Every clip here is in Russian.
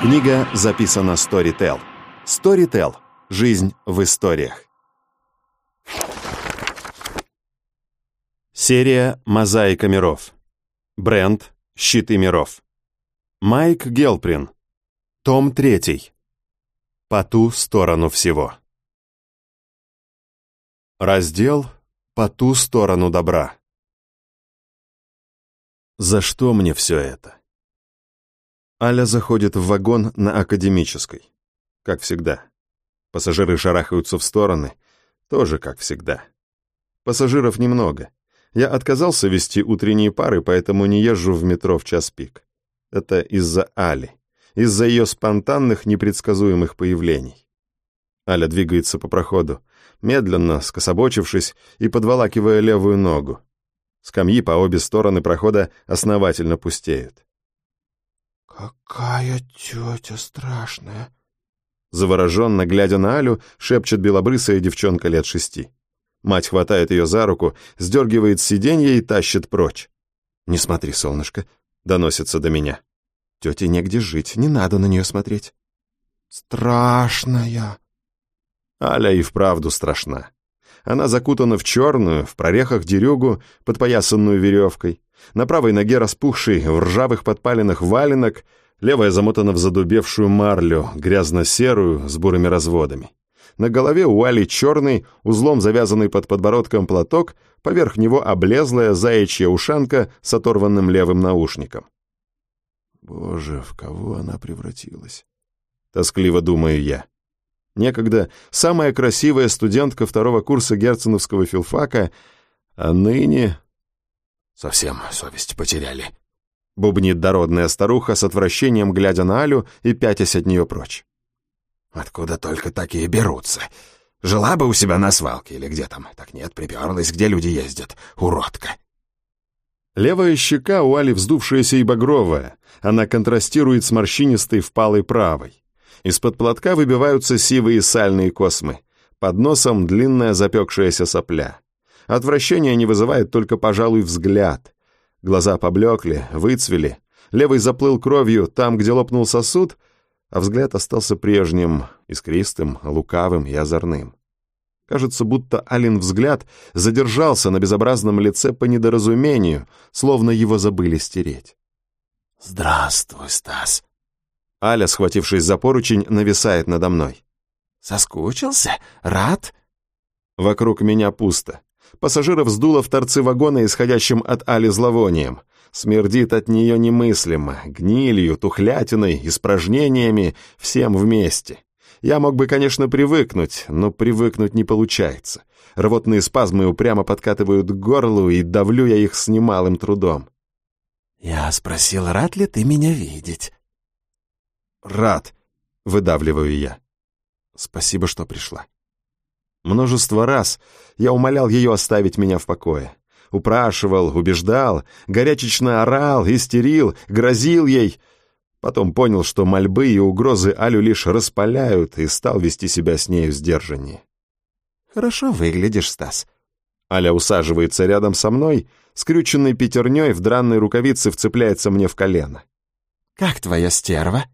Книга записана Storytel. Storytel. Жизнь в историях. Серия «Мозаика миров». Бренд «Щиты миров». Майк Гелприн. Том 3. По ту сторону всего. Раздел «По ту сторону добра». За что мне все это? Аля заходит в вагон на Академической. Как всегда. Пассажиры шарахаются в стороны. Тоже как всегда. Пассажиров немного. Я отказался вести утренние пары, поэтому не езжу в метро в час пик. Это из-за Али. Из-за ее спонтанных, непредсказуемых появлений. Аля двигается по проходу, медленно, скособочившись и подволакивая левую ногу. Скамьи по обе стороны прохода основательно пустеют. «Какая тетя страшная!» Завороженно, глядя на Алю, шепчет белобрысая девчонка лет шести. Мать хватает ее за руку, сдергивает с сиденья и тащит прочь. «Не смотри, солнышко», — доносится до меня. «Тете негде жить, не надо на нее смотреть». «Страшная!» Аля и вправду страшна. Она закутана в черную, в прорехах дерюгу, подпоясанную веревкой. На правой ноге распухший, в ржавых подпалинах валенок, левая замотана в задубевшую марлю, грязно-серую, с бурыми разводами. На голове у Али черный, узлом завязанный под подбородком платок, поверх него облезлая заячья ушанка с оторванным левым наушником. Боже, в кого она превратилась? Тоскливо думаю я. Некогда самая красивая студентка второго курса герценовского филфака, а ныне Совсем совесть потеряли. Бубнит дородная старуха с отвращением, глядя на Алю и пятясь от нее прочь. Откуда только такие берутся? Жила бы у себя на свалке или где там. Так нет, приперлась, где люди ездят. Уродка. Левая щека у Али вздувшаяся и багровая. Она контрастирует с морщинистой впалой правой. Из-под платка выбиваются сивые сальные космы. Под носом длинная запекшаяся сопля. Отвращение не вызывает только, пожалуй, взгляд. Глаза поблекли, выцвели. Левый заплыл кровью там, где лопнул сосуд, а взгляд остался прежним, искристым, лукавым и озорным. Кажется, будто Алин взгляд задержался на безобразном лице по недоразумению, словно его забыли стереть. «Здравствуй, Стас!» Аля, схватившись за поручень, нависает надо мной. «Соскучился? Рад?» Вокруг меня пусто. Пассажиров сдуло в торцы вагона, исходящим от Али зловонием. Смердит от нее немыслимо, гнилью, тухлятиной, испражнениями, всем вместе. Я мог бы, конечно, привыкнуть, но привыкнуть не получается. Рвотные спазмы упрямо подкатывают к горлу, и давлю я их с немалым трудом. «Я спросил, рад ли ты меня видеть?» «Рад», — выдавливаю я. «Спасибо, что пришла». Множество раз я умолял ее оставить меня в покое. Упрашивал, убеждал, горячечно орал, истерил, грозил ей. Потом понял, что мольбы и угрозы Алю лишь распаляют, и стал вести себя с нею сдержаннее. «Хорошо выглядишь, Стас». Аля усаживается рядом со мной, скрюченной пятерней в дранной рукавице вцепляется мне в колено. «Как твоя стерва?»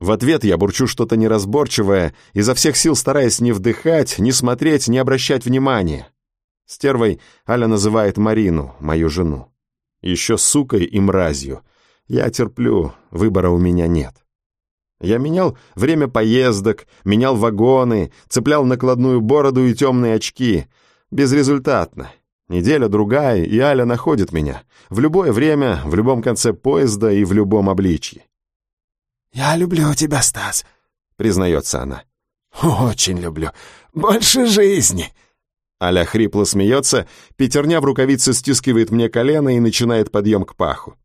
В ответ я бурчу что-то неразборчивое, изо всех сил стараясь не вдыхать, не смотреть, не обращать внимания. Стервой Аля называет Марину, мою жену. Еще сукой и мразью. Я терплю, выбора у меня нет. Я менял время поездок, менял вагоны, цеплял накладную бороду и темные очки. Безрезультатно. Неделя-другая, и Аля находит меня. В любое время, в любом конце поезда и в любом обличье. «Я люблю тебя, Стас», — признается она. «Очень люблю. Больше жизни». Аля хрипло смеется, пятерня в рукавице стискивает мне колено и начинает подъем к паху.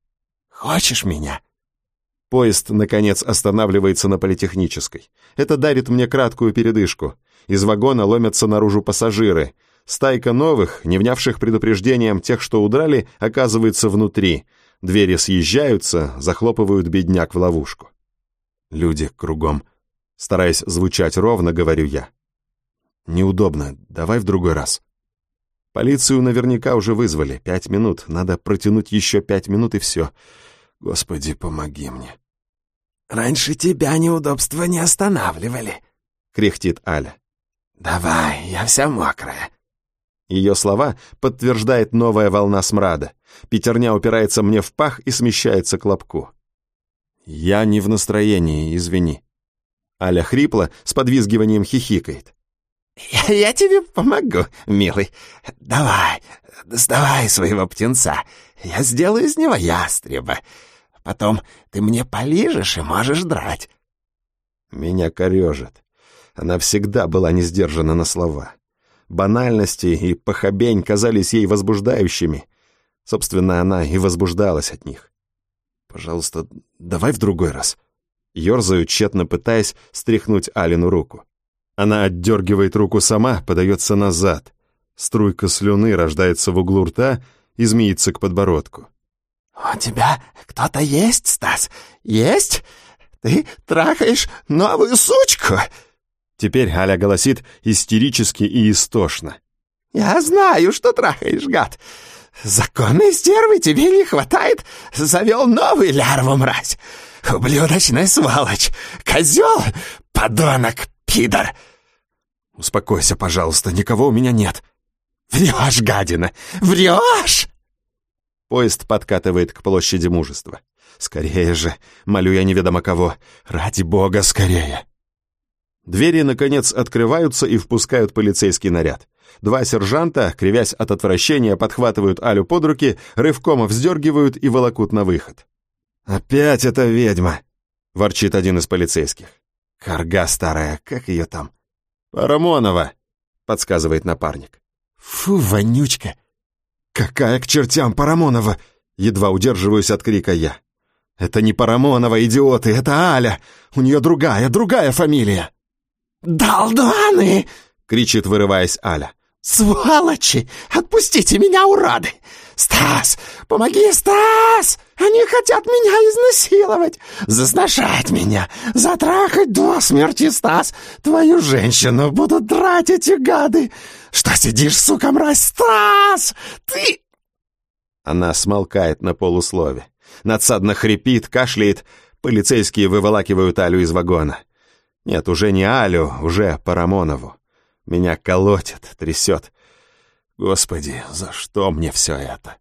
«Хочешь меня?» Поезд, наконец, останавливается на политехнической. Это дарит мне краткую передышку. Из вагона ломятся наружу пассажиры. Стайка новых, не внявших предупреждением тех, что удрали, оказывается внутри. Двери съезжаются, захлопывают бедняк в ловушку. Люди кругом. Стараясь звучать ровно, говорю я. Неудобно, давай в другой раз. Полицию наверняка уже вызвали. Пять минут, надо протянуть еще пять минут и все. Господи, помоги мне. раньше тебя неудобства не останавливали», — кряхтит Аля. «Давай, я вся мокрая». Ее слова подтверждает новая волна смрада. Пятерня упирается мне в пах и смещается к лобку. «Я не в настроении, извини». Аля хрипло, с подвизгиванием хихикает. «Я, я тебе помогу, милый. Давай, сдавай своего птенца. Я сделаю из него ястреба. Потом ты мне полижешь и можешь драть». Меня корежит. Она всегда была не сдержана на слова. Банальности и похабень казались ей возбуждающими. Собственно, она и возбуждалась от них. «Пожалуйста, давай в другой раз». Ёрзаю, тщетно пытаясь стряхнуть Алину руку. Она отдергивает руку сама, подается назад. Струйка слюны рождается в углу рта и змеится к подбородку. «У тебя кто-то есть, Стас? Есть? Ты трахаешь новую сучку?» Теперь Аля голосит истерически и истошно. «Я знаю, что трахаешь, гад. Законной стервы тебе не хватает. Завел новый лярву, мразь. Ублюдочная сволочь. Козел, подонок, пидор!» «Успокойся, пожалуйста, никого у меня нет». «Врешь, гадина, врешь!» Поезд подкатывает к площади мужества. «Скорее же, молю я неведомо кого. Ради бога, скорее!» Двери, наконец, открываются и впускают полицейский наряд. Два сержанта, кривясь от отвращения, подхватывают Алю под руки, рывком вздергивают и волокут на выход. «Опять эта ведьма!» — ворчит один из полицейских. «Карга старая, как ее там?» «Парамонова!» — подсказывает напарник. «Фу, вонючка!» «Какая к чертям Парамонова?» Едва удерживаюсь от крика я. «Это не Парамонова, идиоты, это Аля! У нее другая, другая фамилия!» «Долданы!» — кричит, вырываясь Аля. «Сволочи! Отпустите меня, урады! Стас! Помоги, Стас! Они хотят меня изнасиловать, засношать меня, затрахать до смерти, Стас! Твою женщину будут драть эти гады! Что сидишь, сука, мразь, Стас? Ты...» Она смолкает на полуслове. Надсадно хрипит, кашляет. Полицейские выволакивают Алю из вагона. Нет, уже не Алю, уже Парамонову. Меня колотит, трясет. Господи, за что мне все это?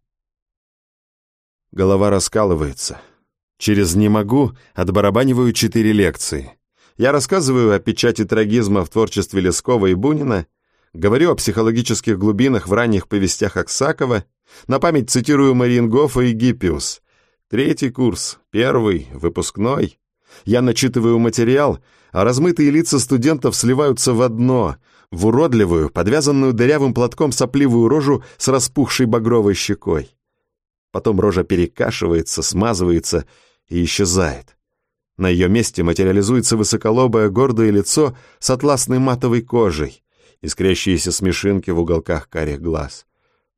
Голова раскалывается. Через «не могу» отбарабаниваю четыре лекции. Я рассказываю о печати трагизма в творчестве Лескова и Бунина, говорю о психологических глубинах в ранних повестях Аксакова, на память цитирую Мариенгофа и Гиппиус. Третий курс, первый, выпускной. Я начитываю материал, а размытые лица студентов сливаются в одно, в уродливую, подвязанную дырявым платком сопливую рожу с распухшей багровой щекой. Потом рожа перекашивается, смазывается и исчезает. На ее месте материализуется высоколобое гордое лицо с атласной матовой кожей, искрящиеся смешинки в уголках карих глаз.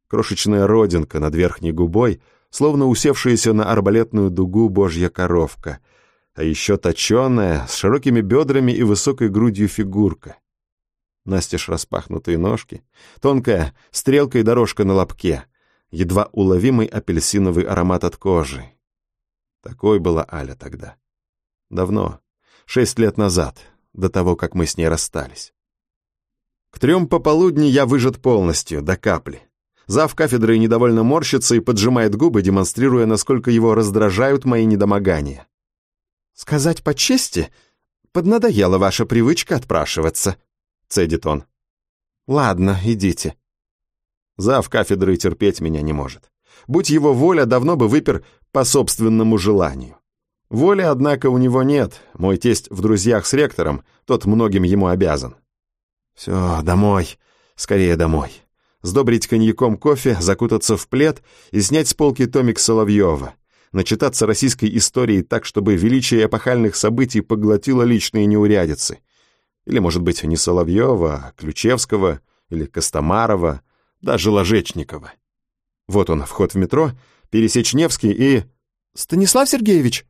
Крошечная родинка над верхней губой, словно усевшаяся на арбалетную дугу божья коровка — а еще точеная, с широкими бедрами и высокой грудью фигурка. Настежь распахнутые ножки, тонкая стрелка и дорожка на лобке, едва уловимый апельсиновый аромат от кожи. Такой была Аля тогда. Давно, шесть лет назад, до того, как мы с ней расстались. К трем пополудни я выжат полностью, до капли. Зав кафедры недовольно морщится и поджимает губы, демонстрируя, насколько его раздражают мои недомогания. «Сказать по чести, поднадоела ваша привычка отпрашиваться», — цедит он. «Ладно, идите». Зав кафедры терпеть меня не может. Будь его воля, давно бы выпер по собственному желанию. Воли, однако, у него нет. Мой тесть в друзьях с ректором, тот многим ему обязан. Все, домой. Скорее домой. Сдобрить коньяком кофе, закутаться в плед и снять с полки томик Соловьева начитаться российской истории так, чтобы величие эпохальных событий поглотило личные неурядицы. Или, может быть, не Соловьева, а Ключевского, или Костомарова, даже Ложечникова. Вот он, вход в метро, пересечь Невский и... «Станислав Сергеевич!»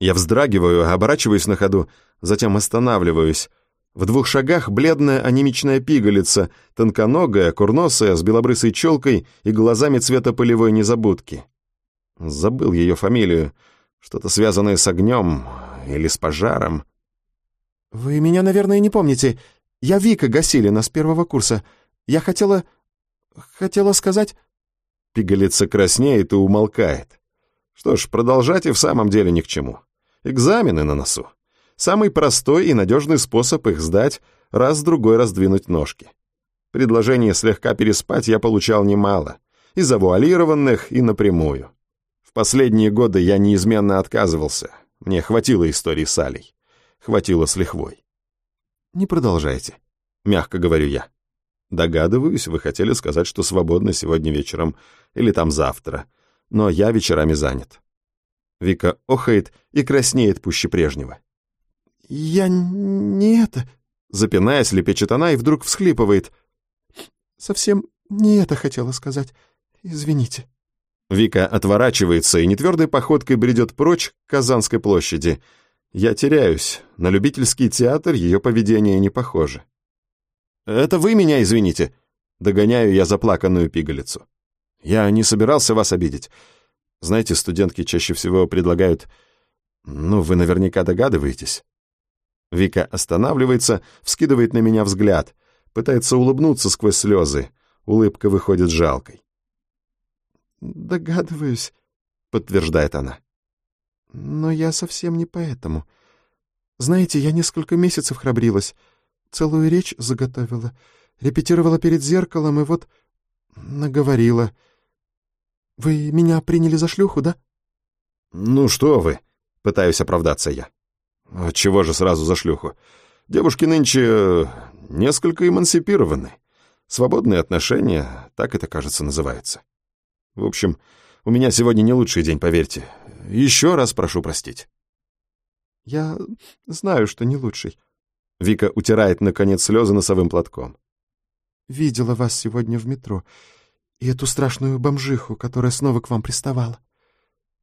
Я вздрагиваю, оборачиваюсь на ходу, затем останавливаюсь. В двух шагах бледная анемичная пигалица, тонконогая, курносая, с белобрысой челкой и глазами цвета полевой незабудки. Забыл ее фамилию. Что-то связанное с огнем или с пожаром. «Вы меня, наверное, не помните. Я Вика Гасилина с первого курса. Я хотела... хотела сказать...» Пигалица краснеет и умолкает. Что ж, продолжать и в самом деле ни к чему. Экзамены на носу. Самый простой и надежный способ их сдать — раз-другой раздвинуть ножки. Предложение слегка переспать я получал немало. И завуалированных, и напрямую. В последние годы я неизменно отказывался. Мне хватило истории с Алей. Хватило с лихвой. «Не продолжайте», — мягко говорю я. Догадываюсь, вы хотели сказать, что свободны сегодня вечером или там завтра, но я вечерами занят. Вика охает и краснеет пуще прежнего. «Я не это...» Запинаясь, лепечет она и вдруг всхлипывает. «Совсем не это хотела сказать. Извините». Вика отворачивается и нетвердой походкой бредет прочь к Казанской площади. Я теряюсь. На любительский театр ее поведение не похоже. «Это вы меня извините!» Догоняю я заплаканную пигалицу. «Я не собирался вас обидеть. Знаете, студентки чаще всего предлагают... Ну, вы наверняка догадываетесь». Вика останавливается, вскидывает на меня взгляд, пытается улыбнуться сквозь слезы. Улыбка выходит жалкой. «Догадываюсь», — подтверждает она. «Но я совсем не поэтому. Знаете, я несколько месяцев храбрилась, целую речь заготовила, репетировала перед зеркалом и вот наговорила. Вы меня приняли за шлюху, да?» «Ну что вы», — пытаюсь оправдаться я. «Чего же сразу за шлюху? Девушки нынче э, несколько эмансипированы. Свободные отношения, так это, кажется, называется. В общем, у меня сегодня не лучший день, поверьте. Еще раз прошу простить». «Я знаю, что не лучший». Вика утирает, наконец, слезы носовым платком. «Видела вас сегодня в метро и эту страшную бомжиху, которая снова к вам приставала.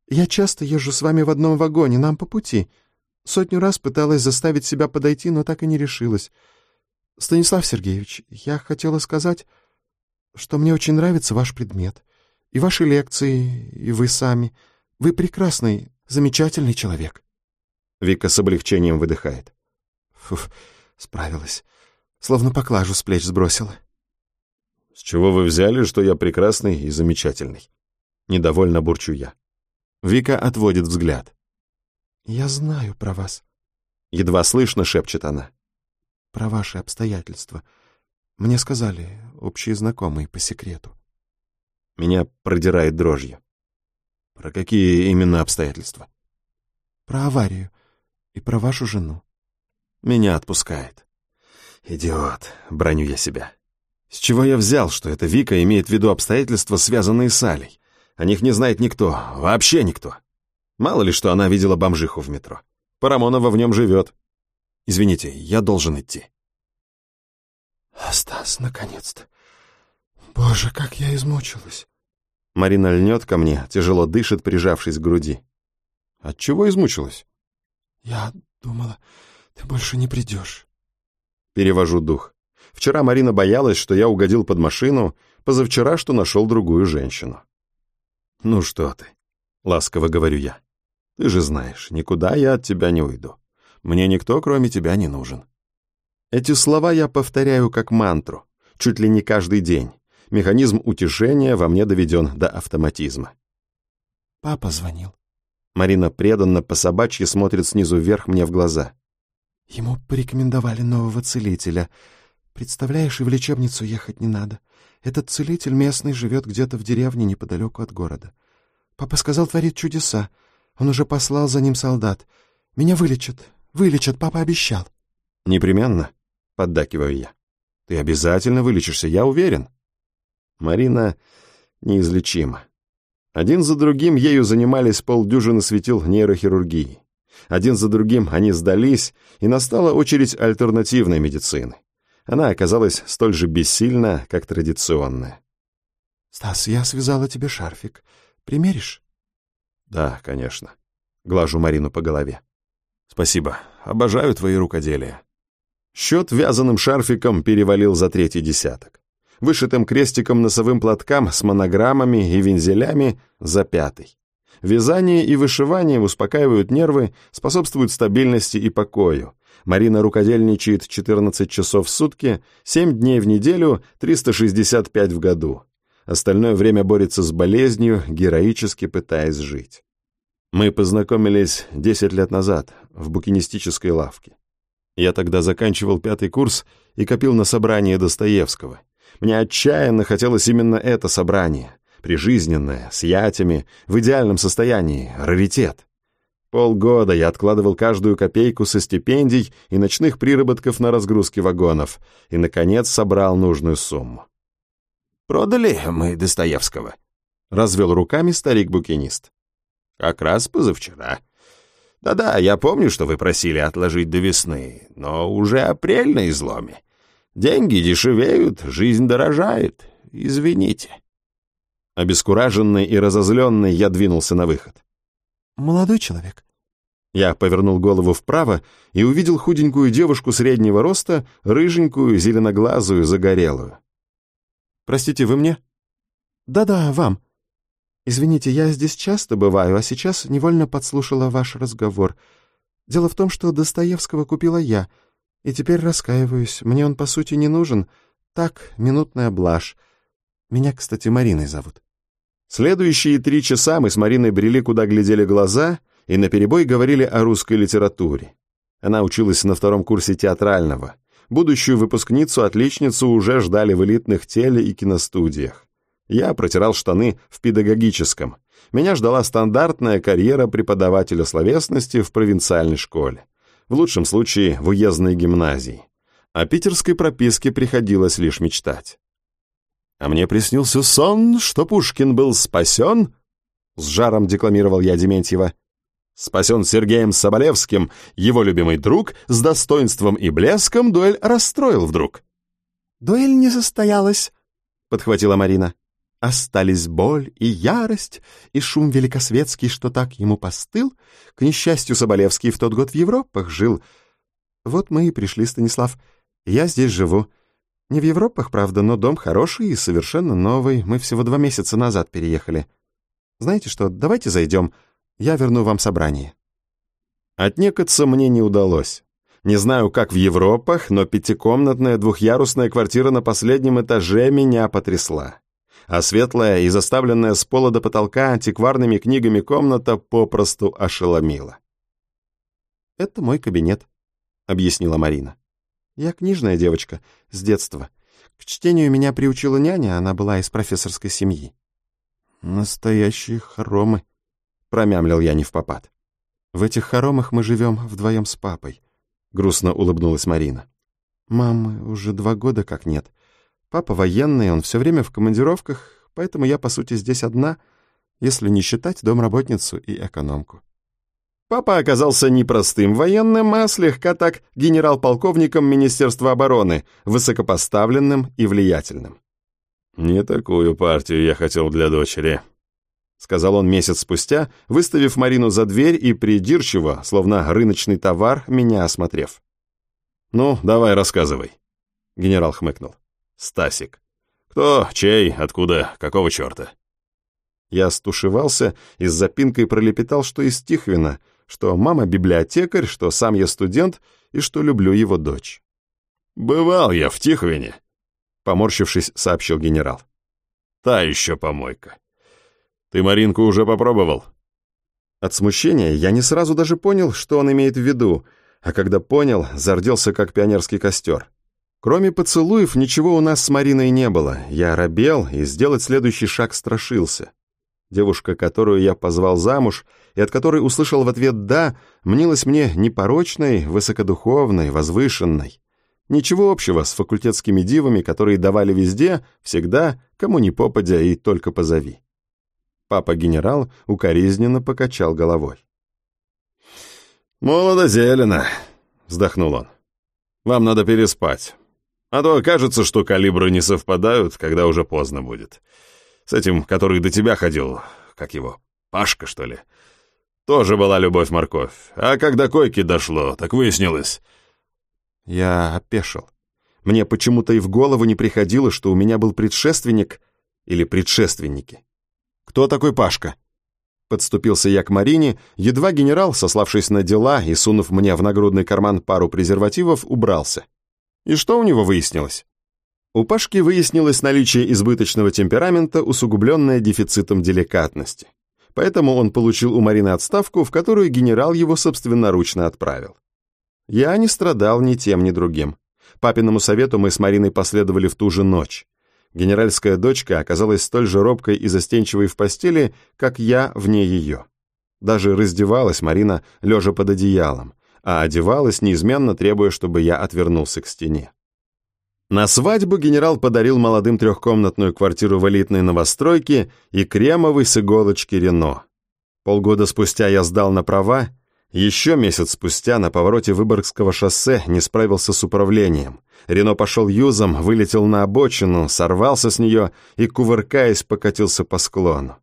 Я часто езжу с вами в одном вагоне, нам по пути. Сотню раз пыталась заставить себя подойти, но так и не решилась. Станислав Сергеевич, я хотела сказать, что мне очень нравится ваш предмет, и ваши лекции, и вы сами. Вы прекрасный, замечательный человек. Вика с облегчением выдыхает. Фуф, справилась. Словно поклажу с плеч сбросила. «С чего вы взяли, что я прекрасный и замечательный?» Недовольно бурчу я. Вика отводит взгляд. «Я знаю про вас». Едва слышно шепчет она. «Про ваши обстоятельства. Мне сказали общие знакомые по секрету». Меня продирает дрожью. Про какие именно обстоятельства? Про аварию и про вашу жену. Меня отпускает. Идиот, броню я себя. С чего я взял, что эта Вика имеет в виду обстоятельства, связанные с Алей? О них не знает никто, вообще никто. Мало ли, что она видела бомжиху в метро. Парамонова в нем живет. Извините, я должен идти. Стас, наконец-то. Боже, как я измучилась. Марина льнет ко мне, тяжело дышит, прижавшись к груди. От чего измучилась? Я думала, ты больше не придешь. Перевожу дух. Вчера Марина боялась, что я угодил под машину, позавчера, что нашел другую женщину. «Ну что ты?» — ласково говорю я. «Ты же знаешь, никуда я от тебя не уйду. Мне никто, кроме тебя, не нужен». Эти слова я повторяю как мантру, чуть ли не каждый день. Механизм утешения во мне доведен до автоматизма. «Папа звонил». Марина преданно по собачьи смотрит снизу вверх мне в глаза. «Ему порекомендовали нового целителя. Представляешь, и в лечебницу ехать не надо. Этот целитель местный живет где-то в деревне неподалеку от города. Папа сказал, творит чудеса. Он уже послал за ним солдат. Меня вылечат. Вылечат, папа обещал. Непременно, поддакиваю я. Ты обязательно вылечишься, я уверен. Марина неизлечима. Один за другим ею занимались полдюжины светил нейрохирургии. Один за другим они сдались, и настала очередь альтернативной медицины она оказалась столь же бессильна, как традиционная. «Стас, я связала тебе шарфик. Примеришь?» «Да, конечно». Глажу Марину по голове. «Спасибо. Обожаю твои рукоделия». Счет вязаным шарфиком перевалил за третий десяток. Вышитым крестиком носовым платкам с монограммами и вензелями за пятый. Вязание и вышивание успокаивают нервы, способствуют стабильности и покою. Марина рукодельничает 14 часов в сутки, 7 дней в неделю, 365 в году. Остальное время борется с болезнью, героически пытаясь жить. Мы познакомились 10 лет назад в букинистической лавке. Я тогда заканчивал пятый курс и копил на собрание Достоевского. Мне отчаянно хотелось именно это собрание. Прижизненное, с ятями, в идеальном состоянии, раритет. Полгода я откладывал каждую копейку со стипендий и ночных приработков на разгрузке вагонов и, наконец, собрал нужную сумму. «Продали мы Достоевского», — развел руками старик-букинист. «Как раз позавчера. Да-да, я помню, что вы просили отложить до весны, но уже апрель на изломе. Деньги дешевеют, жизнь дорожает. Извините». Обескураженный и разозленный я двинулся на выход. «Молодой человек». Я повернул голову вправо и увидел худенькую девушку среднего роста, рыженькую, зеленоглазую, загорелую. «Простите, вы мне?» «Да-да, вам. Извините, я здесь часто бываю, а сейчас невольно подслушала ваш разговор. Дело в том, что Достоевского купила я, и теперь раскаиваюсь. Мне он, по сути, не нужен. Так, минутная блажь. Меня, кстати, Мариной зовут». Следующие три часа мы с Мариной брели, куда глядели глаза, и наперебой говорили о русской литературе. Она училась на втором курсе театрального. Будущую выпускницу-отличницу уже ждали в элитных теле- и киностудиях. Я протирал штаны в педагогическом. Меня ждала стандартная карьера преподавателя словесности в провинциальной школе. В лучшем случае в уездной гимназии. О питерской прописке приходилось лишь мечтать. А мне приснился сон, что Пушкин был спасен, с жаром декламировал я Дементьева. Спасен Сергеем Соболевским, его любимый друг, с достоинством и блеском дуэль расстроил вдруг. «Дуэль не состоялась», — подхватила Марина. «Остались боль и ярость, и шум великосветский, что так ему постыл. К несчастью, Соболевский в тот год в Европах жил. Вот мы и пришли, Станислав. Я здесь живу. Не в Европах, правда, но дом хороший и совершенно новый. Мы всего два месяца назад переехали. Знаете что, давайте зайдем». Я верну вам собрание». Отнекаться мне не удалось. Не знаю, как в Европах, но пятикомнатная двухъярусная квартира на последнем этаже меня потрясла. А светлая и заставленная с пола до потолка антикварными книгами комната попросту ошеломила. «Это мой кабинет», — объяснила Марина. «Я книжная девочка, с детства. К чтению меня приучила няня, она была из профессорской семьи». «Настоящие хоромы», промямлил я не в попад. В этих хоромах мы живем вдвоем с папой, грустно улыбнулась Марина. Мамы уже два года как нет. Папа военный, он все время в командировках, поэтому я, по сути, здесь одна, если не считать домработницу и экономку. Папа оказался не простым военным, а слегка так генерал-полковником Министерства обороны, высокопоставленным и влиятельным. «Не такую партию я хотел для дочери», сказал он месяц спустя, выставив Марину за дверь и придирчиво, словно рыночный товар, меня осмотрев. «Ну, давай рассказывай», — генерал хмыкнул. «Стасик. Кто, чей, откуда, какого черта?» Я стушевался и с запинкой пролепетал, что из Тихвина, что мама библиотекарь, что сам я студент и что люблю его дочь. «Бывал я в Тихвине», — поморщившись, сообщил генерал. «Та еще помойка. Ты Маринку уже попробовал?» От смущения я не сразу даже понял, что он имеет в виду, а когда понял, зарделся как пионерский костер. Кроме поцелуев, ничего у нас с Мариной не было. Я робел и сделать следующий шаг страшился. Девушка, которую я позвал замуж, и от которой услышал в ответ «да», мнилась мне непорочной, высокодуховной, возвышенной. Ничего общего с факультетскими дивами, которые давали везде, всегда, кому ни попадя и только позови. Папа-генерал укоризненно покачал головой. «Молодо-зелено», — вздохнул он. «Вам надо переспать. А то окажется, что калибры не совпадают, когда уже поздно будет. С этим, который до тебя ходил, как его, Пашка, что ли? Тоже была любовь-морковь. А когда койки дошло, так выяснилось...» Я опешил. Мне почему-то и в голову не приходило, что у меня был предшественник или предшественники. Кто такой Пашка? Подступился я к Марине, едва генерал, сославшись на дела и сунув мне в нагрудный карман пару презервативов, убрался. И что у него выяснилось? У Пашки выяснилось наличие избыточного темперамента, усугубленное дефицитом деликатности. Поэтому он получил у Марины отставку, в которую генерал его собственноручно отправил. Я не страдал ни тем, ни другим. Папиному совету мы с Мариной последовали в ту же ночь. Генеральская дочка оказалась столь же робкой и застенчивой в постели, как я вне ее. Даже раздевалась Марина, лежа под одеялом, а одевалась, неизменно требуя, чтобы я отвернулся к стене. На свадьбу генерал подарил молодым трехкомнатную квартиру в элитной новостройке и кремовый с иголочки Рено. Полгода спустя я сдал на права, еще месяц спустя на повороте Выборгского шоссе не справился с управлением. Рено пошел юзом, вылетел на обочину, сорвался с нее и, кувыркаясь, покатился по склону.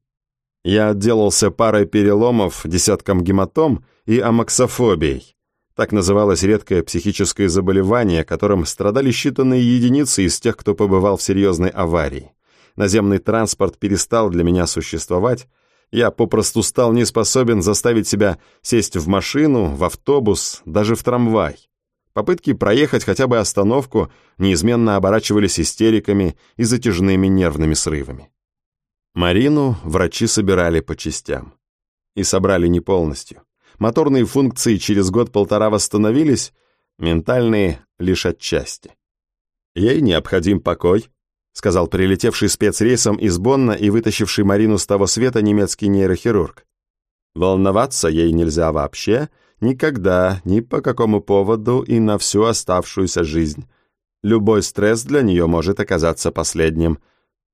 Я отделался парой переломов, десятком гематом и амоксофобией. Так называлось редкое психическое заболевание, которым страдали считанные единицы из тех, кто побывал в серьезной аварии. Наземный транспорт перестал для меня существовать, я попросту стал не способен заставить себя сесть в машину, в автобус, даже в трамвай. Попытки проехать хотя бы остановку неизменно оборачивались истериками и затяжными нервными срывами. Марину врачи собирали по частям. И собрали не полностью. Моторные функции через год-полтора восстановились, ментальные — лишь отчасти. Ей необходим покой, — сказал прилетевший спецрейсом из Бонна и вытащивший Марину с того света немецкий нейрохирург. Волноваться ей нельзя вообще, никогда, ни по какому поводу и на всю оставшуюся жизнь. Любой стресс для нее может оказаться последним.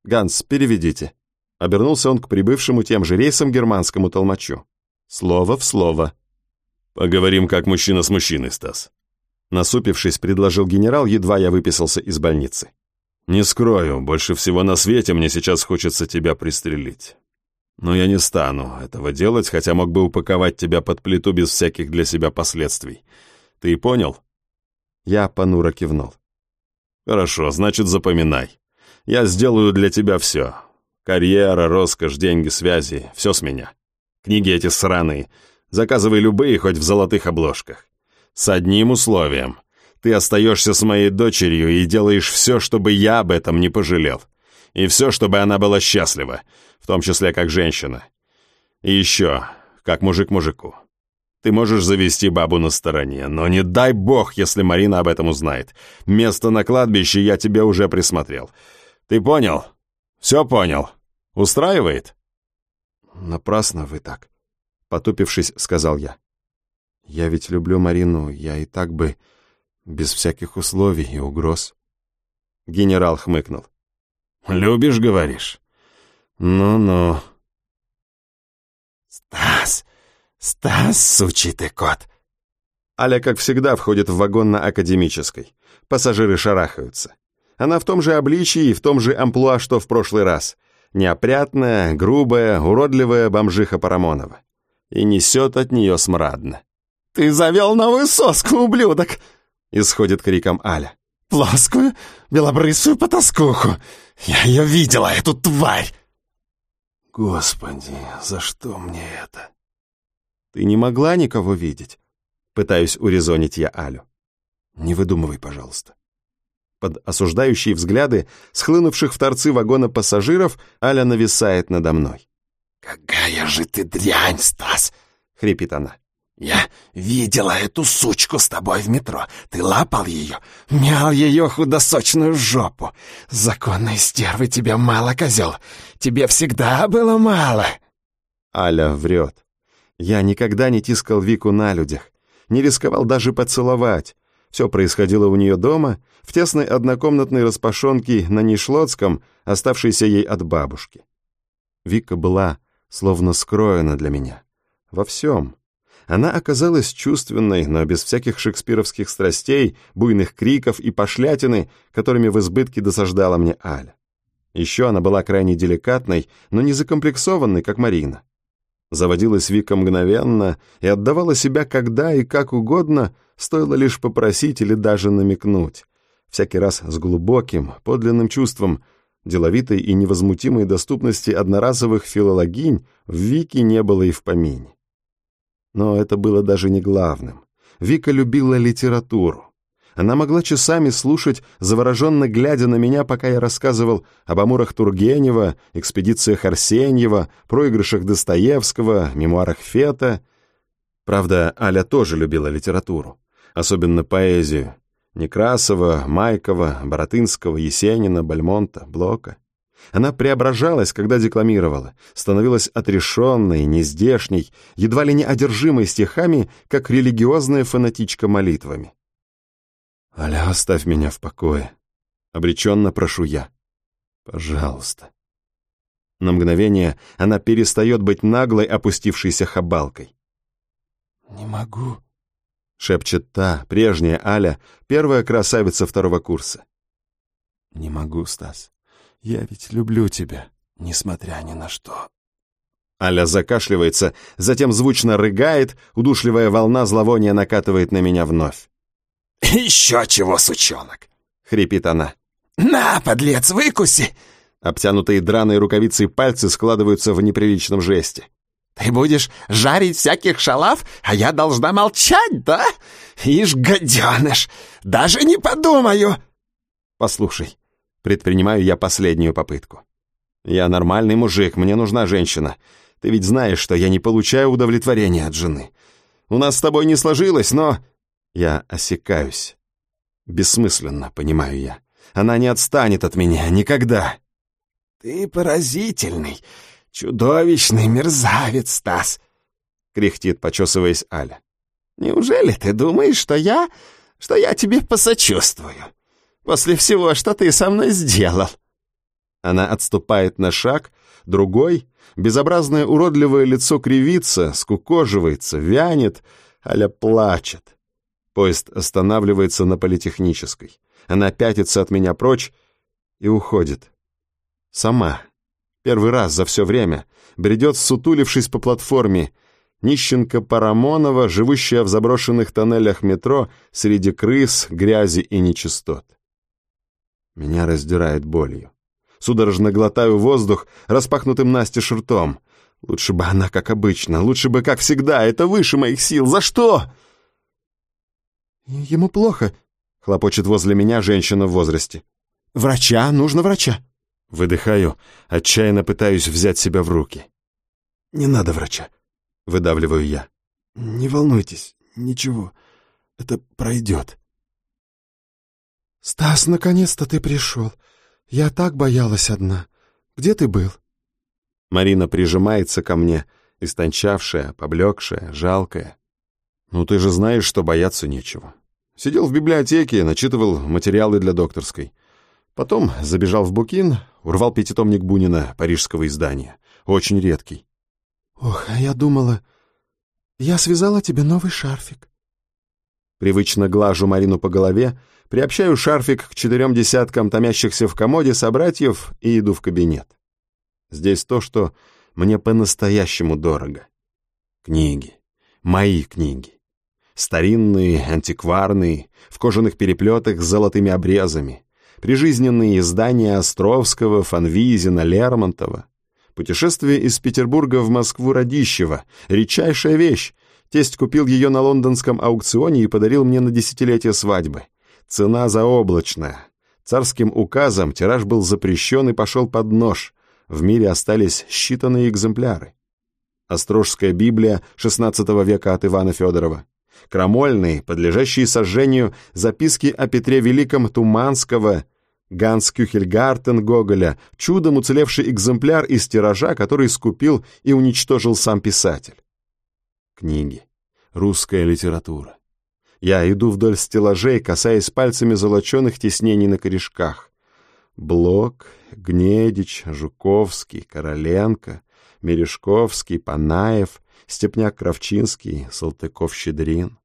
«Ганс, переведите». Обернулся он к прибывшему тем же рейсом германскому толмачу. Слово в слово. «Поговорим как мужчина с мужчиной, Стас». Насупившись, предложил генерал, едва я выписался из больницы. Не скрою, больше всего на свете мне сейчас хочется тебя пристрелить. Но я не стану этого делать, хотя мог бы упаковать тебя под плиту без всяких для себя последствий. Ты понял? Я понуро кивнул. Хорошо, значит, запоминай. Я сделаю для тебя все. Карьера, роскошь, деньги, связи, все с меня. Книги эти сраные. Заказывай любые, хоть в золотых обложках. С одним условием. Ты остаешься с моей дочерью и делаешь все, чтобы я об этом не пожалел. И все, чтобы она была счастлива, в том числе как женщина. И еще, как мужик мужику. Ты можешь завести бабу на стороне, но не дай бог, если Марина об этом узнает. Место на кладбище я тебе уже присмотрел. Ты понял? Все понял. Устраивает? Напрасно вы так, потупившись, сказал я. Я ведь люблю Марину, я и так бы без всяких условий и угроз. Генерал хмыкнул. «Любишь, говоришь? Ну-ну». «Стас! Стас, сучий ты кот!» Аля, как всегда, входит в вагон на Академической. Пассажиры шарахаются. Она в том же обличии и в том же амплуа, что в прошлый раз. Неопрятная, грубая, уродливая бомжиха Парамонова. И несет от нее смрадно. «Ты завел новую соску, ублюдок!» исходит криком Аля. «Плоскую, белобрысую потаскуху! Я ее видела, эту тварь!» «Господи, за что мне это?» «Ты не могла никого видеть?» Пытаюсь урезонить я Алю. «Не выдумывай, пожалуйста». Под осуждающие взгляды схлынувших в торцы вагона пассажиров Аля нависает надо мной. «Какая же ты дрянь, Стас!» — хрипит она. «Я видела эту сучку с тобой в метро. Ты лапал ее, мял ее худосочную жопу. Законной стервы тебе мало, козел. Тебе всегда было мало». Аля врет. Я никогда не тискал Вику на людях, не рисковал даже поцеловать. Все происходило у нее дома, в тесной однокомнатной распашонке на Нишлотском, оставшейся ей от бабушки. Вика была словно скроена для меня. Во всем. Она оказалась чувственной, но без всяких шекспировских страстей, буйных криков и пошлятины, которыми в избытке досаждала мне Аля. Еще она была крайне деликатной, но не закомплексованной, как Марина. Заводилась Вика мгновенно и отдавала себя когда и как угодно, стоило лишь попросить или даже намекнуть. Всякий раз с глубоким, подлинным чувством, Деловитой и невозмутимой доступности одноразовых филологинь в Вике не было и в помине. Но это было даже не главным. Вика любила литературу. Она могла часами слушать, завороженно глядя на меня, пока я рассказывал об амурах Тургенева, экспедициях Арсеньева, проигрышах Достоевского, мемуарах Фета. Правда, Аля тоже любила литературу, особенно поэзию. Некрасова, Майкова, Боротынского, Есенина, Бальмонта, Блока. Она преображалась, когда декламировала, становилась отрешенной, нездешней, едва ли не одержимой стихами, как религиозная фанатичка молитвами. «Аля, оставь меня в покое», — обреченно прошу я. «Пожалуйста». На мгновение она перестает быть наглой, опустившейся хабалкой. «Не могу», — шепчет та, прежняя Аля, первая красавица второго курса. «Не могу, Стас. Я ведь люблю тебя, несмотря ни на что». Аля закашливается, затем звучно рыгает, удушливая волна зловония накатывает на меня вновь. «Еще чего, сучонок!» — хрипит она. «На, подлец, выкуси!» Обтянутые драной рукавицей пальцы складываются в неприличном жесте. «Ты будешь жарить всяких шалав, а я должна молчать, да? Ишь, гаденыш, даже не подумаю!» «Послушай, предпринимаю я последнюю попытку. Я нормальный мужик, мне нужна женщина. Ты ведь знаешь, что я не получаю удовлетворения от жены. У нас с тобой не сложилось, но...» Я осекаюсь. Бессмысленно, понимаю я. Она не отстанет от меня никогда. «Ты поразительный, чудовищный мерзавец, Стас!» — кряхтит, почесываясь Аля. «Неужели ты думаешь, что я... что я тебе посочувствую? После всего, что ты со мной сделал?» Она отступает на шаг, другой, безобразное уродливое лицо кривится, скукоживается, вянет, Аля плачет. Поезд останавливается на политехнической. Она пятится от меня прочь и уходит. Сама. Первый раз за все время. Бредет, сутулившись по платформе. Нищенка Парамонова, живущая в заброшенных тоннелях метро среди крыс, грязи и нечистот. Меня раздирает болью. Судорожно глотаю воздух распахнутым настежь ртом. Лучше бы она, как обычно, лучше бы, как всегда, это выше моих сил. За что? «Ему плохо», — хлопочет возле меня женщина в возрасте. «Врача, нужно врача». Выдыхаю, отчаянно пытаюсь взять себя в руки. «Не надо врача», — выдавливаю я. «Не волнуйтесь, ничего, это пройдет». «Стас, наконец-то ты пришел. Я так боялась одна. Где ты был?» Марина прижимается ко мне, истончавшая, поблекшая, жалкая. «Ну ты же знаешь, что бояться нечего. Сидел в библиотеке, начитывал материалы для докторской. Потом забежал в Букин, урвал пятитомник Бунина, парижского издания. Очень редкий. «Ох, а я думала... Я связала тебе новый шарфик». Привычно глажу Марину по голове, приобщаю шарфик к четырем десяткам томящихся в комоде собратьев и иду в кабинет. Здесь то, что мне по-настоящему дорого. Книги. Мои книги. Старинные, антикварные, в кожаных переплетах с золотыми обрезами. Прижизненные издания Островского, Фанвизина, Лермонтова. Путешествие из Петербурга в Москву Радищева. Редчайшая вещь. Тесть купил ее на лондонском аукционе и подарил мне на десятилетие свадьбы. Цена заоблачная. Царским указом тираж был запрещен и пошел под нож. В мире остались считанные экземпляры. Острожская Библия XVI века от Ивана Федорова крамольные, подлежащие сожжению записки о Петре Великом Туманского, Ганс Кюхельгартен Гоголя, чудом уцелевший экземпляр из тиража, который скупил и уничтожил сам писатель. Книги. Русская литература. Я иду вдоль стеллажей, касаясь пальцами золоченых теснений на корешках. Блок, Гнедич, Жуковский, Короленко, Мережковский, Панаев, Степняк-Кравчинский, Салтыков-Щедрин.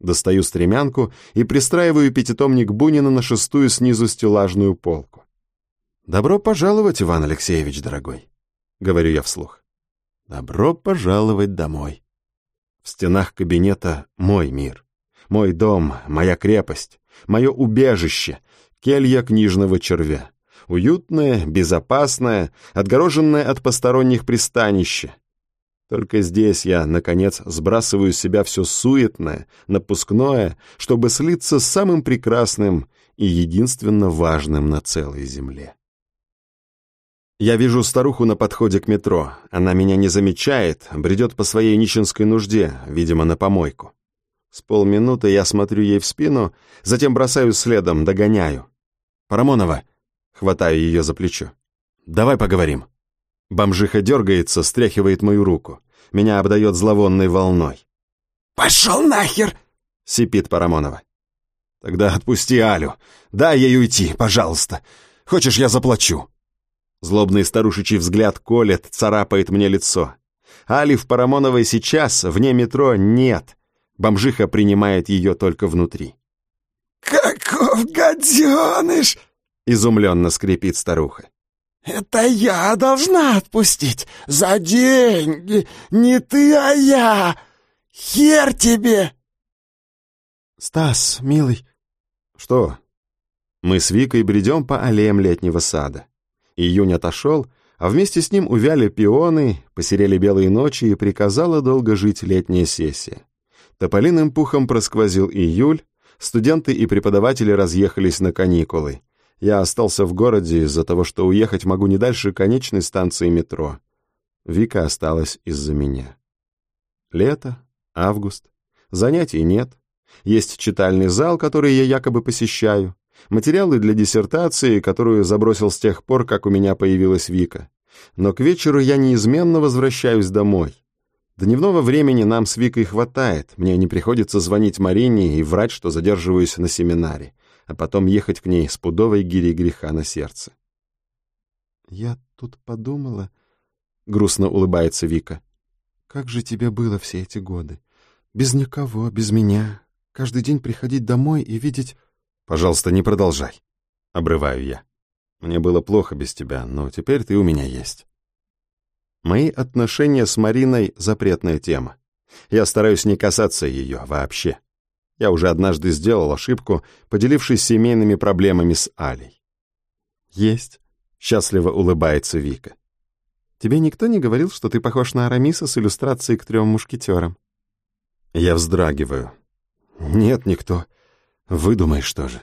Достаю стремянку и пристраиваю пятитомник Бунина на шестую снизу стеллажную полку. «Добро пожаловать, Иван Алексеевич, дорогой», — говорю я вслух. «Добро пожаловать домой». В стенах кабинета мой мир, мой дом, моя крепость, мое убежище, келья книжного червя. Уютное, безопасное, отгороженное от посторонних пристанище. Только здесь я, наконец, сбрасываю с себя все суетное, напускное, чтобы слиться с самым прекрасным и единственно важным на целой земле. Я вижу старуху на подходе к метро. Она меня не замечает, бредет по своей нищенской нужде, видимо, на помойку. С полминуты я смотрю ей в спину, затем бросаю следом, догоняю. «Парамонова!» — хватаю ее за плечо. «Давай поговорим». Бомжиха дергается, стряхивает мою руку. Меня обдает зловонной волной. «Пошел нахер!» — сипит Парамонова. «Тогда отпусти Алю. Дай ей уйти, пожалуйста. Хочешь, я заплачу?» Злобный старушечий взгляд колет, царапает мне лицо. Али в Парамоновой сейчас, вне метро, нет. Бомжиха принимает ее только внутри. «Каков гаденыш!» — изумленно скрипит старуха. «Это я должна отпустить! За деньги! Не ты, а я! Хер тебе!» «Стас, милый...» «Что?» Мы с Викой бредем по аллеям летнего сада. Июнь отошел, а вместе с ним увяли пионы, посерели белые ночи и приказала долго жить летняя сессия. Тополиным пухом просквозил июль, студенты и преподаватели разъехались на каникулы. Я остался в городе из-за того, что уехать могу не дальше конечной станции метро. Вика осталась из-за меня. Лето, август, занятий нет. Есть читальный зал, который я якобы посещаю материалы для диссертации, которую забросил с тех пор, как у меня появилась Вика. Но к вечеру я неизменно возвращаюсь домой. Дневного времени нам с Викой хватает, мне не приходится звонить Марине и врать, что задерживаюсь на семинаре, а потом ехать к ней с пудовой гирей греха на сердце. «Я тут подумала...» — грустно улыбается Вика. «Как же тебе было все эти годы? Без никого, без меня. Каждый день приходить домой и видеть «Пожалуйста, не продолжай», — обрываю я. «Мне было плохо без тебя, но теперь ты у меня есть». Мои отношения с Мариной — запретная тема. Я стараюсь не касаться ее вообще. Я уже однажды сделал ошибку, поделившись семейными проблемами с Алей. «Есть», — счастливо улыбается Вика. «Тебе никто не говорил, что ты похож на Арамиса с иллюстрацией к трем мушкетерам?» Я вздрагиваю. «Нет, никто. Выдумай, что же.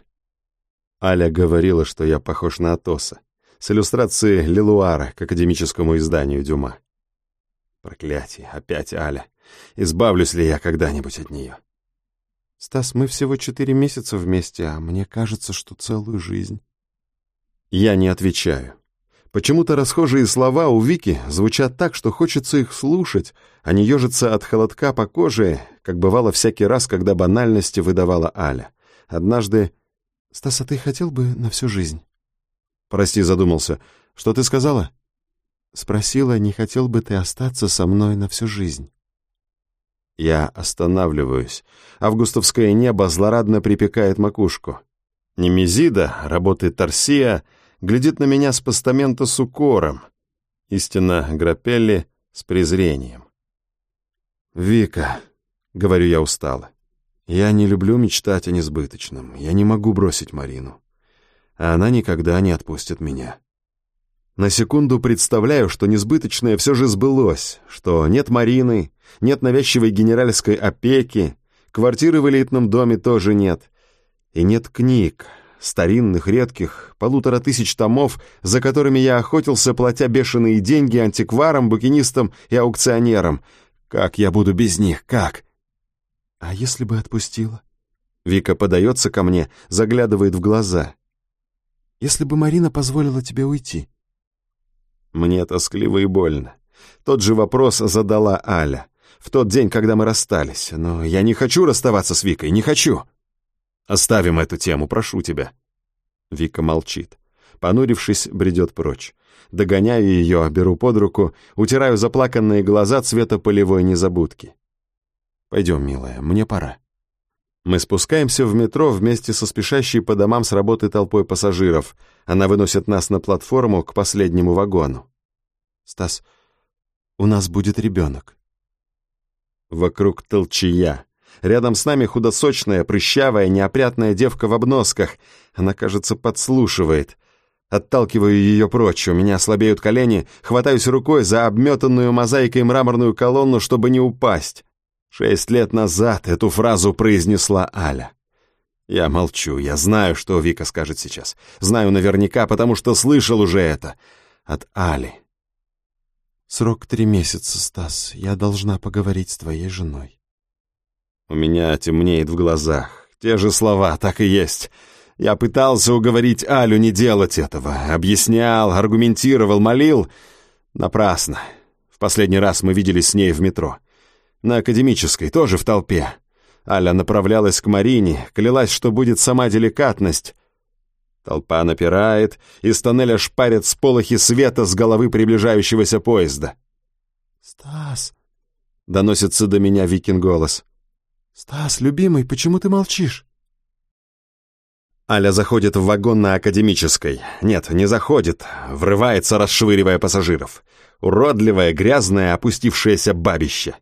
Аля говорила, что я похож на Атоса, с иллюстрацией Лилуара к академическому изданию Дюма. Проклятие, опять Аля. Избавлюсь ли я когда-нибудь от нее? Стас, мы всего четыре месяца вместе, а мне кажется, что целую жизнь. Я не отвечаю. Почему-то расхожие слова у Вики звучат так, что хочется их слушать, а не ежиться от холодка по коже, как бывало всякий раз, когда банальности выдавала Аля. Однажды... «Стас, а ты хотел бы на всю жизнь?» «Прости, задумался. Что ты сказала?» «Спросила, не хотел бы ты остаться со мной на всю жизнь?» Я останавливаюсь. Августовское небо злорадно припекает макушку. Немезида, работает Торсия, глядит на меня с постамента с укором. Истинно Грапелли с презрением. «Вика», — говорю я устало, — я не люблю мечтать о несбыточном. Я не могу бросить Марину. А она никогда не отпустит меня. На секунду представляю, что несбыточное все же сбылось, что нет Марины, нет навязчивой генеральской опеки, квартиры в элитном доме тоже нет, и нет книг, старинных, редких, полутора тысяч томов, за которыми я охотился, платя бешеные деньги антикварам, букинистам и аукционерам. Как я буду без них, как? «А если бы отпустила?» Вика подается ко мне, заглядывает в глаза. «Если бы Марина позволила тебе уйти?» Мне тоскливо и больно. Тот же вопрос задала Аля. В тот день, когда мы расстались. Но я не хочу расставаться с Викой, не хочу. Оставим эту тему, прошу тебя. Вика молчит. Понурившись, бредет прочь. Догоняю ее, беру под руку, утираю заплаканные глаза цвета полевой незабудки. Пойдем, милая, мне пора. Мы спускаемся в метро вместе со спешащей по домам с работы толпой пассажиров. Она выносит нас на платформу к последнему вагону. Стас, у нас будет ребенок. Вокруг толчая. Рядом с нами худосочная, прыщавая, неопрятная девка в обносках. Она, кажется, подслушивает. Отталкиваю ее прочь, у меня слабеют колени, хватаюсь рукой за обметанную мозаикой мраморную колонну, чтобы не упасть. Шесть лет назад эту фразу произнесла Аля. Я молчу, я знаю, что Вика скажет сейчас. Знаю наверняка, потому что слышал уже это. От Али. Срок три месяца, Стас. Я должна поговорить с твоей женой. У меня темнеет в глазах. Те же слова, так и есть. Я пытался уговорить Алю не делать этого. Объяснял, аргументировал, молил. Напрасно. В последний раз мы виделись с ней в метро. На Академической, тоже в толпе. Аля направлялась к Марине, клялась, что будет сама деликатность. Толпа напирает, из тоннеля шпарят сполохи света с головы приближающегося поезда. «Стас!» — доносится до меня Викин голос. «Стас, любимый, почему ты молчишь?» Аля заходит в вагон на Академической. Нет, не заходит. Врывается, расшвыривая пассажиров. Уродливое, грязное, опустившееся бабище.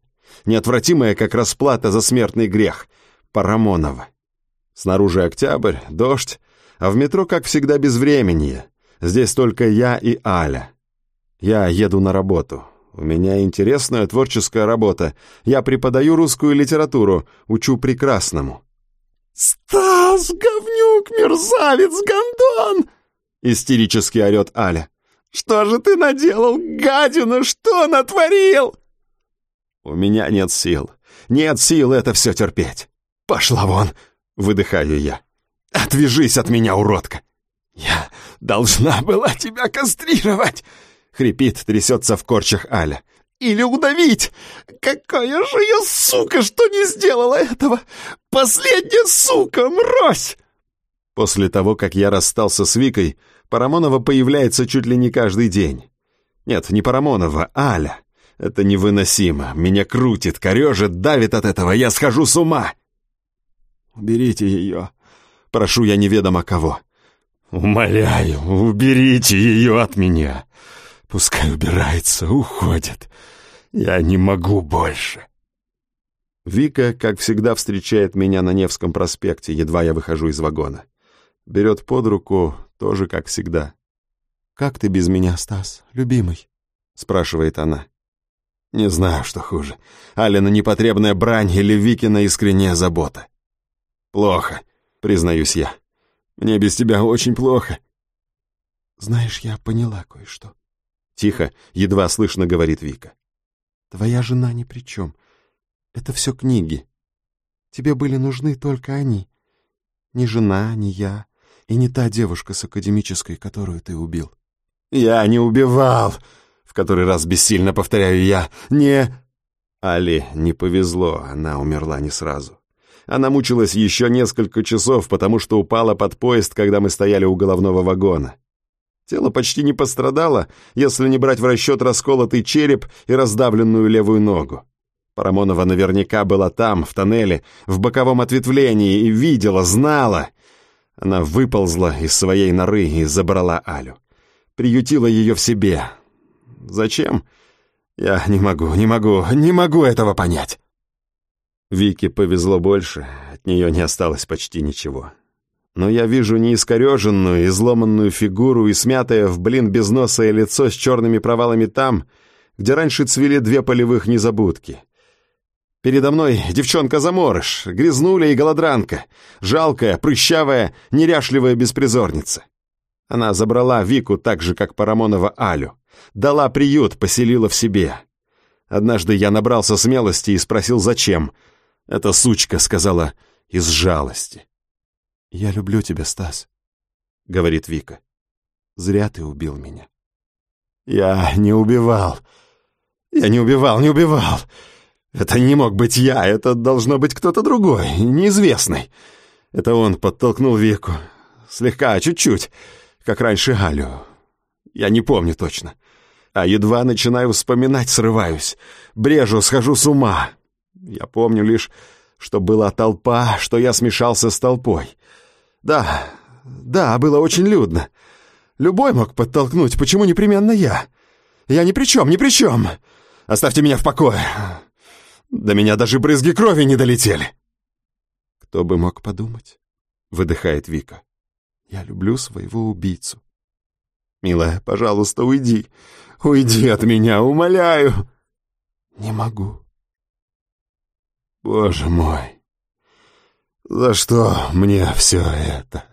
Неотвратимое, как расплата за смертный грех. Парамонова. Снаружи октябрь, дождь, а в метро, как всегда, безвременье. Здесь только я и Аля. Я еду на работу. У меня интересная творческая работа. Я преподаю русскую литературу, учу прекрасному. «Стас, говнюк, мерзавец, гондон!» Истерически орет Аля. «Что же ты наделал, гадина? Что натворил?» «У меня нет сил. Нет сил это все терпеть. Пошла вон!» Выдыхаю я. «Отвяжись от меня, уродка!» «Я должна была тебя кастрировать!» Хрипит, трясется в корчах Аля. Или удавить! Какая же я сука, что не сделала этого! Последняя сука, мразь!» После того, как я расстался с Викой, Парамонова появляется чуть ли не каждый день. Нет, не Парамонова, а Аля. Это невыносимо. Меня крутит, корежит, давит от этого. Я схожу с ума. «Уберите ее!» Прошу я неведомо кого. «Умоляю, уберите ее от меня!» Пускай убирается, уходит. Я не могу больше. Вика, как всегда, встречает меня на Невском проспекте, едва я выхожу из вагона. Берет под руку, тоже как всегда. «Как ты без меня, Стас, любимый?» — спрашивает она. Не знаю, что хуже. Алина непотребная брань или Викина искренняя забота. Плохо, признаюсь я. Мне без тебя очень плохо. Знаешь, я поняла кое-что. Тихо, едва слышно говорит Вика. Твоя жена ни при чем. Это все книги. Тебе были нужны только они. Ни жена, ни я, и не та девушка с академической, которую ты убил. Я не убивал, в который раз бессильно повторяю я. Не... Али не повезло, она умерла не сразу. Она мучилась еще несколько часов, потому что упала под поезд, когда мы стояли у головного вагона. Тело почти не пострадало, если не брать в расчет расколотый череп и раздавленную левую ногу. Парамонова наверняка была там, в тоннеле, в боковом ответвлении, и видела, знала. Она выползла из своей норы и забрала Алю. Приютила ее в себе. Зачем? Я не могу, не могу, не могу этого понять. Вике повезло больше, от нее не осталось почти ничего но я вижу не искореженную, изломанную фигуру и смятое в блин безносое лицо с черными провалами там, где раньше цвели две полевых незабудки. Передо мной девчонка-заморыш, грязнуля и голодранка, жалкая, прыщавая, неряшливая беспризорница. Она забрала Вику так же, как Парамонова Алю, дала приют, поселила в себе. Однажды я набрался смелости и спросил, зачем. Эта сучка сказала, из жалости. «Я люблю тебя, Стас», — говорит Вика. «Зря ты убил меня». «Я не убивал. Я не убивал, не убивал. Это не мог быть я, это должно быть кто-то другой, неизвестный. Это он подтолкнул Вику. Слегка, чуть-чуть, как раньше Алю. Я не помню точно. А едва начинаю вспоминать, срываюсь. Брежу, схожу с ума. Я помню лишь, что была толпа, что я смешался с толпой. Да, да, было очень людно. Любой мог подтолкнуть, почему непременно я? Я ни при чем, ни при чем. Оставьте меня в покое. До меня даже брызги крови не долетели. Кто бы мог подумать, выдыхает Вика. Я люблю своего убийцу. Милая, пожалуйста, уйди. Уйди от меня, умоляю. Не могу. Боже мой, за что мне все это?